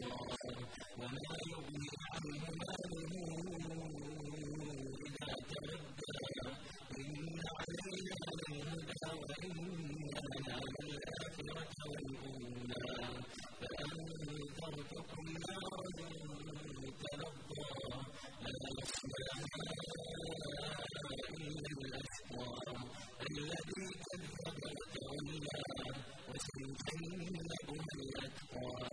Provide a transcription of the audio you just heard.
وما يغني عنه ماله إذا تردى إن علينا للهدى وإن على الآخرة والأولى فأنذرتكم نارا تلظى لا يصلاها إلا الأشقى الذي كذب وتولى وسيجنبها الأتقى